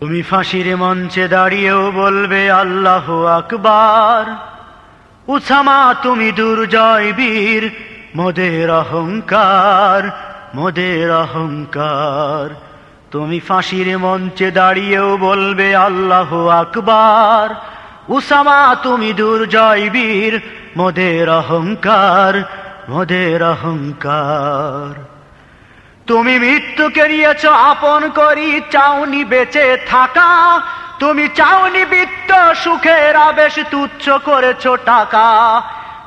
তুমি ফাঁসির মঞ্চে দাঁড়িয়েও বলবে, আল্লাহ আকবার। উসামা তুমি দুর্জয় বীর, মোদের অহংকার মোদের অহংকার। তুমি ফাঁসির মঞ্চে দাঁড়িয়েও বলবে, আল্লাহ আকবার। উসামা তুমি দুর্জয় বীর, মোদের অহংকার মোদের অহংকার। তুমি মৃত্যুকে নিয়েছ, আপন করি চাউনি বেঁচে থাকা। তুমি চাউনি বৃত্ত সুখের আবেশ তুচ্ছ করেছ টাকা।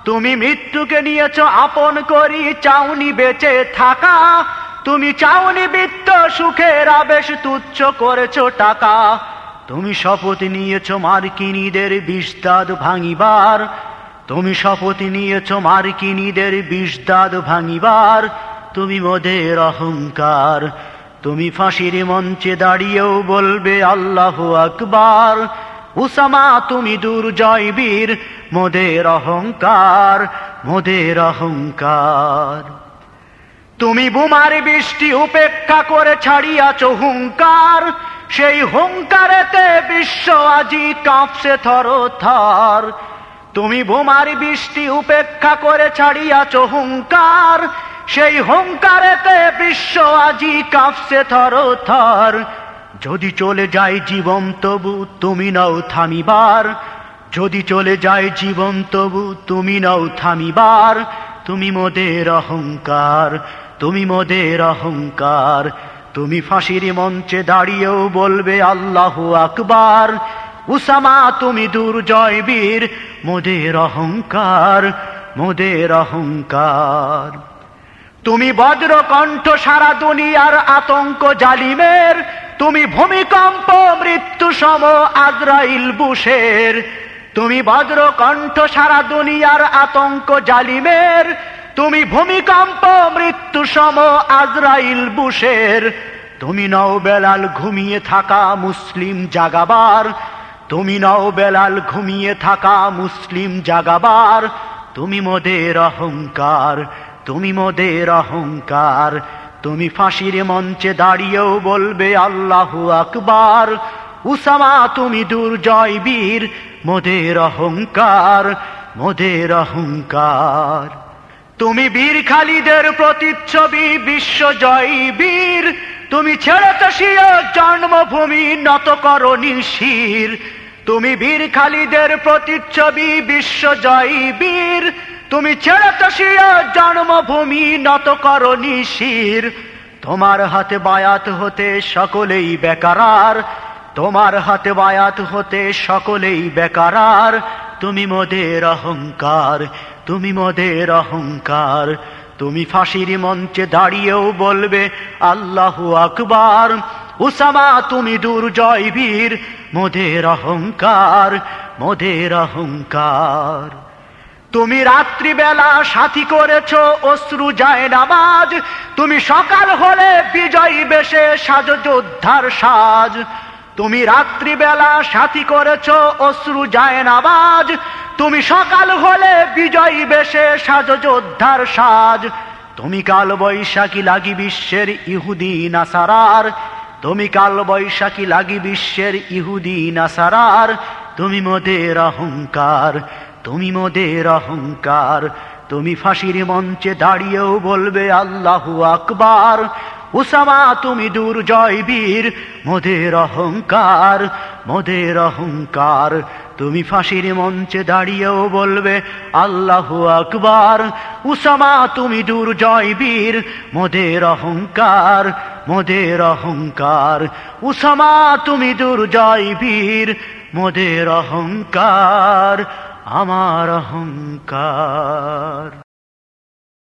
তুমি মৃত্যুকে নিয়েছ, আপন করি চাউনি বেঁচে থাকা। তুমি চাউনি বৃত্ত সুখের আবেশ তুচ্ছ করেছ টাকা। তুমি শপথ নিয়েছ মার্কিনীদের বিষদাদ ভাঙিবার। তুমি শপথ নিয়েছ মার্কিনীদের বিষদাদ ভাঙিবার। তুমি মোদের অহংকার। তুমি ফাঁসির মঞ্চে দাঁড়িয়েও বলবে, আল্লাহ আকবার। উসামা, তুমি দুর্জয় বীর, মোদের অহংকার মোদের অহংকার। তুমি বুমার বৃষ্টি উপেক্ষা করে ছাড়িয়াছ হুঙ্কার। সেই হুঙ্কারেতে বিশ্ব আজি কাঁপছে থর থর তুমি বোমার বৃষ্টি উপেক্ষা করে ছাড়িয়াছ হুঙ্কার। সেই হুঙ্কারেতে বিশ্ব আজি কাঁপছে থর থর। যদি চলে যায় জীবন, তবু তুমি নাও থামিবার। যদি চলে যায় জীবন, তবু তুমি নাও থামিবার। তুমি মোদের অহংকার, তুমি মোদের অহংকার। তুমি ফাঁসির মঞ্চে দাঁড়িয়েও বলবে, আল্লাহ আকবার। উসামা, তুমি দুর্জয় বীর, মোদের অহংকার মোদের অহংকার। তুমি বজ্র কণ্ঠ সারা দুনিয়ার আতঙ্ক জালিমের, তুমি ভূমিকম্প মৃত্যু সম আজরাইল বুশের। তুমি বজ্র কণ্ঠ সারা দুনিয়ার আতঙ্ক জালিমের, তুমি ভূমিকম্প মৃত্যু সম আজরাইল বুশের। তুমি নও বেলাল ঘুমিয়ে থাকা মুসলিম জাগাবার, তুমি নও বেলাল ঘুমিয়ে থাকা মুসলিম জাগাবার, তুমি মোদের অহংকার। তুমি মোদের অহংকার, তুমি ফাঁসির মঞ্চে দাঁড়িয়েও বলবে, আল্লাহ আকবার। উসামা, তুমি দুর্জয় বীর, মোদের অহংকার মোদের অহংকার। তুমি বীর খালিদের প্রতিচ্ছবি বিশ্ব জয় বীর। তুমি ছেড়ে তসীয় জন্মভূমি, নত করণী শির তুমি বীর খালিদের প্রতিচ্ছবি বিশ্ব জয় বীর। তুমি ছেড়ে তসীয় জন্মভূমি নত করণী শির তোমার হাতে বায়াত হতে সকলেই বেকারার। তোমার হাতে বায়াত হতে সকলেই বেকারার। তুমি মোদের অহংকার, তুমি মোদের অহংকার। তুমি ফাঁসির মঞ্চে দাঁড়িয়েও বলবে, আল্লাহ আকবার। উসামা, তুমি দুর্জয় বীর, মোদের অহংকার মোদের অহংকার। তুমি রাত্রিবেলা সাথী করেছ অশ্রু যায় নামাজ। তুমি সকাল হলে বিজয়ী বেশে সাজ যোদ্ধার সাজ। তুমি রাত্রিবেলা সাথী করেছ অশ্রু যায় নামাজ। তুমি সকাল হলে বিজয়ী বেশে সাজ যোদ্ধার সাজ। তুমি কাল বৈশাখী লাগি বিশ্বের ইহুদি নাসারার। তুমি কাল বৈশাখী লাগি বিশ্বের ইহুদি নাসারার। তুমি মোদের অহংকার। তুমি মোদের অহংকার। তুমি ফাঁসির মঞ্চে দাঁড়িয়েও বলবে, আল্লাহ আকবার। উসামা, তুমি দুর্জয় বীর, মোদের অহংকার মোদের অহংকার। তুমি ফাঁসির মঞ্চে দাঁড়িয়েও বলবে, আল্লাহ আকবার। উসামা, তুমি দুর্জয় বীর, মোদের অহংকার মোদের অহংকার। উসামা, তুমি দুর্জয় বীর, মোদের অহংকার। আমার অহংকার।